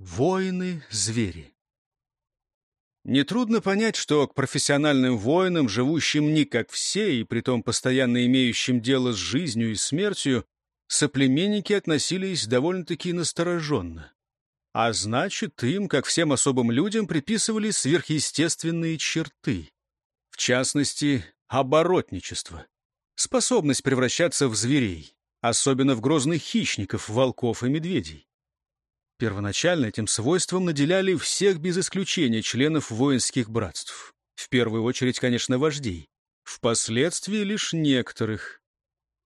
Воины-звери. Нетрудно понять, что к профессиональным воинам, живущим не как все и притом постоянно имеющим дело с жизнью и смертью, соплеменники относились довольно-таки настороженно. А значит, им, как всем особым людям, приписывали сверхъестественные черты. В частности, оборотничество. Способность превращаться в зверей, особенно в грозных хищников, волков и медведей. Первоначально этим свойством наделяли всех без исключения членов воинских братств. В первую очередь, конечно, вождей. Впоследствии лишь некоторых.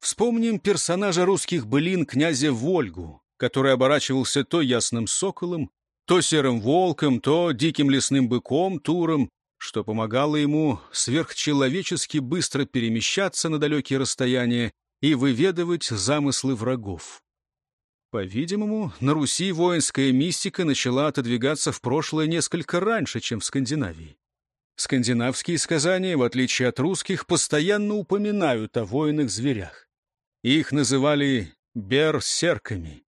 Вспомним персонажа русских былин князя Вольгу, который оборачивался то ясным соколом, то серым волком, то диким лесным быком, туром, что помогало ему сверхчеловечески быстро перемещаться на далекие расстояния и выведывать замыслы врагов. По-видимому, на Руси воинская мистика начала отодвигаться в прошлое несколько раньше, чем в Скандинавии. Скандинавские сказания, в отличие от русских, постоянно упоминают о воинах-зверях. Их называли берсерками.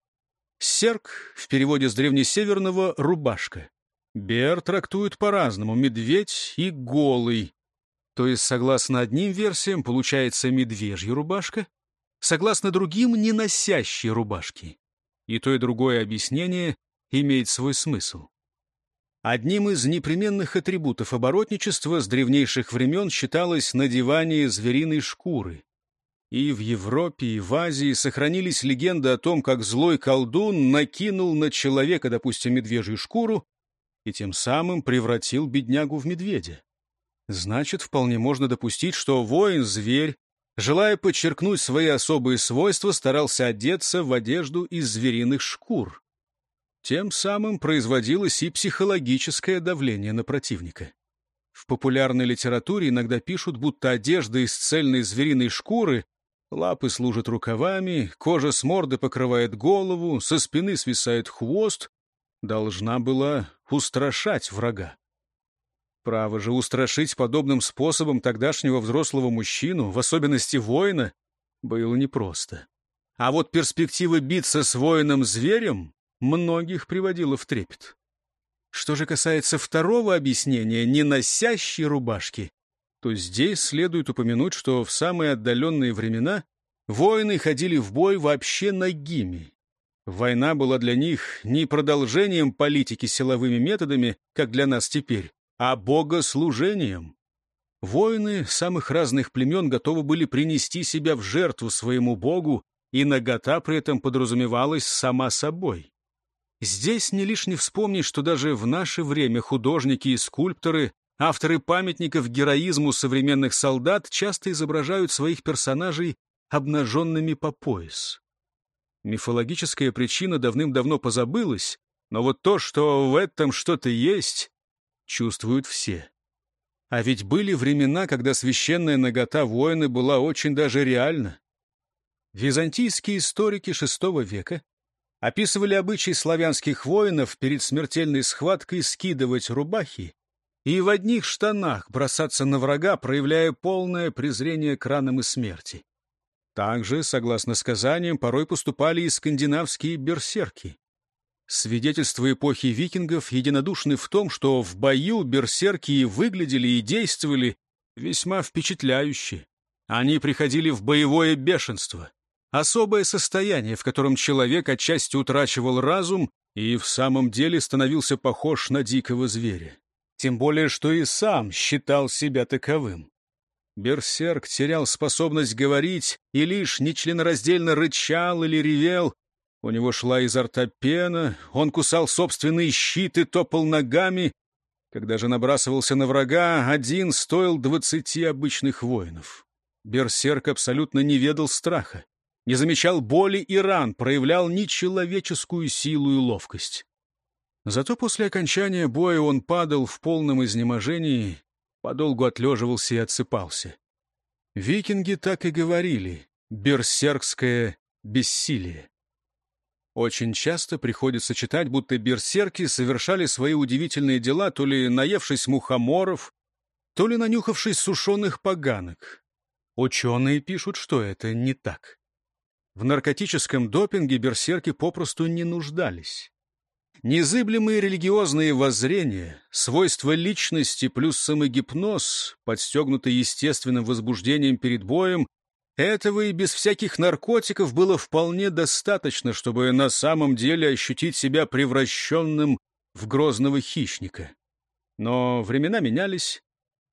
Серк в переводе с древнесеверного — рубашка. Бер трактуют по-разному — медведь и голый. То есть, согласно одним версиям, получается медвежья рубашка, согласно другим — не носящие рубашки. И то, и другое объяснение имеет свой смысл. Одним из непременных атрибутов оборотничества с древнейших времен считалось надевание звериной шкуры. И в Европе, и в Азии сохранились легенды о том, как злой колдун накинул на человека, допустим, медвежью шкуру, и тем самым превратил беднягу в медведя. Значит, вполне можно допустить, что воин-зверь желая подчеркнуть свои особые свойства, старался одеться в одежду из звериных шкур. Тем самым производилось и психологическое давление на противника. В популярной литературе иногда пишут, будто одежда из цельной звериной шкуры, лапы служат рукавами, кожа с морды покрывает голову, со спины свисает хвост, должна была устрашать врага. Право же устрашить подобным способом тогдашнего взрослого мужчину, в особенности воина, было непросто. А вот перспектива биться с воином-зверем многих приводила в трепет. Что же касается второго объяснения, не носящей рубашки, то здесь следует упомянуть, что в самые отдаленные времена воины ходили в бой вообще нагими. Война была для них не продолжением политики силовыми методами, как для нас теперь, а богослужением. Воины самых разных племен готовы были принести себя в жертву своему богу, и нагота при этом подразумевалась сама собой. Здесь не лишне вспомнить, что даже в наше время художники и скульпторы, авторы памятников героизму современных солдат часто изображают своих персонажей обнаженными по пояс. Мифологическая причина давным-давно позабылась, но вот то, что в этом что-то есть, чувствуют все. А ведь были времена, когда священная нагота воина была очень даже реальна. Византийские историки VI века описывали обычай славянских воинов перед смертельной схваткой скидывать рубахи и в одних штанах бросаться на врага, проявляя полное презрение к ранам и смерти. Также, согласно сказаниям, порой поступали и скандинавские берсерки. Свидетельства эпохи викингов единодушны в том, что в бою берсерки выглядели и действовали весьма впечатляюще. Они приходили в боевое бешенство, особое состояние, в котором человек отчасти утрачивал разум и в самом деле становился похож на дикого зверя. Тем более, что и сам считал себя таковым. Берсерк терял способность говорить и лишь нечленораздельно рычал или ревел, у него шла изо рта пена, он кусал собственный щит и топал ногами. Когда же набрасывался на врага, один стоил двадцати обычных воинов. Берсерк абсолютно не ведал страха, не замечал боли и ран, проявлял нечеловеческую силу и ловкость. Зато после окончания боя он падал в полном изнеможении, подолгу отлеживался и отсыпался. Викинги так и говорили — берсеркское бессилие. Очень часто приходится читать, будто берсерки совершали свои удивительные дела, то ли наевшись мухоморов, то ли нанюхавшись сушеных поганок. Ученые пишут, что это не так. В наркотическом допинге берсерки попросту не нуждались. Незыблемые религиозные воззрения, свойства личности плюс самогипноз, подстегнутый естественным возбуждением перед боем, этого и без всяких наркотиков было вполне достаточно, чтобы на самом деле ощутить себя превращенным в грозного хищника. Но времена менялись,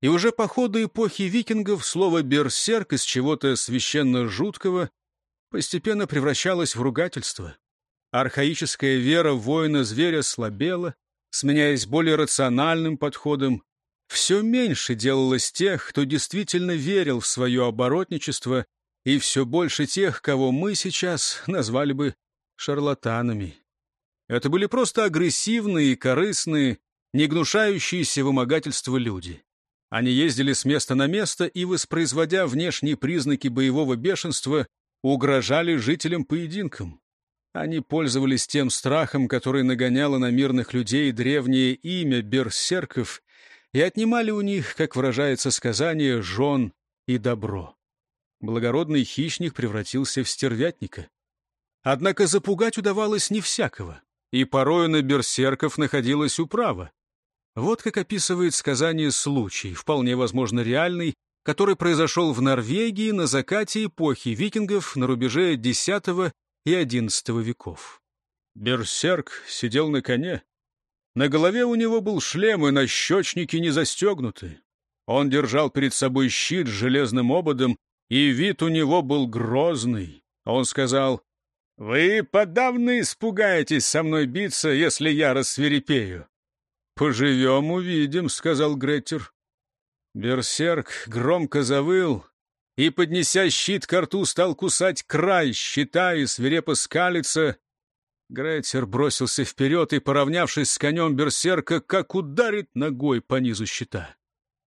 и уже по ходу эпохи викингов слово «берсерк» из чего-то священно жуткого постепенно превращалось в ругательство. Архаическая вера воина-зверя слабела, сменяясь более рациональным подходом. Все меньше делалось тех, кто действительно верил в свое оборотничество, и все больше тех, кого мы сейчас назвали бы шарлатанами. Это были просто агрессивные корыстные, не гнушающиеся вымогательства люди. Они ездили с места на место и, воспроизводя внешние признаки боевого бешенства, угрожали жителям поединком. Они пользовались тем страхом, который нагоняло на мирных людей древнее имя берсерков, и отнимали у них, как выражается сказание, жен и добро. Благородный хищник превратился в стервятника. Однако запугать удавалось не всякого, и порою на берсерков находилась управа. Вот как описывает сказание случай, вполне возможно реальный, который произошел в Норвегии на закате эпохи викингов на рубеже X и XI веков. Берсерк сидел на коне. На голове у него был шлем, и на щечнике не застегнуты. Он держал перед собой щит с железным ободом, и вид у него был грозный. Он сказал, «Вы подавно испугаетесь со мной биться, если я рассверепею». «Поживем, увидим», — сказал Греттер. Берсерк громко завыл, и, поднеся щит к рту, стал кусать край щита и свирепо скалиться. Грейтер бросился вперед и, поравнявшись с конем берсерка, как ударит ногой по низу щита.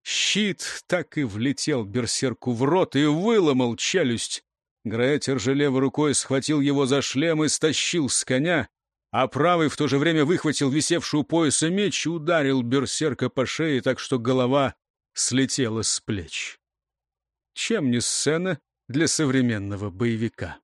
Щит так и влетел берсерку в рот и выломал челюсть. Грейтер же левой рукой схватил его за шлем и стащил с коня, а правый в то же время выхватил висевшую пояса меч и ударил берсерка по шее, так что голова слетела с плеч чем не сцена для современного боевика.